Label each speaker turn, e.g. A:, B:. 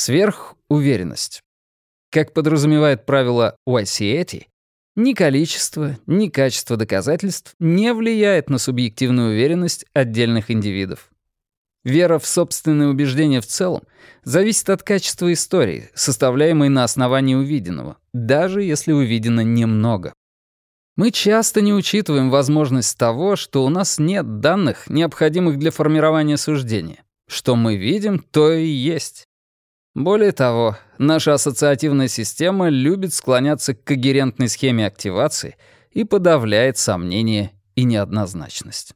A: Сверхуверенность. Как подразумевает правило Уайсиэти, ни количество, ни качество доказательств не влияет на субъективную уверенность отдельных индивидов. Вера в собственные убеждения в целом зависит от качества истории, составляемой на основании увиденного, даже если увидено немного. Мы часто не учитываем возможность того, что у нас нет данных, необходимых для формирования суждения. Что мы видим, то и есть. Более того, наша ассоциативная система любит склоняться к когерентной схеме активации и подавляет сомнения и неоднозначность.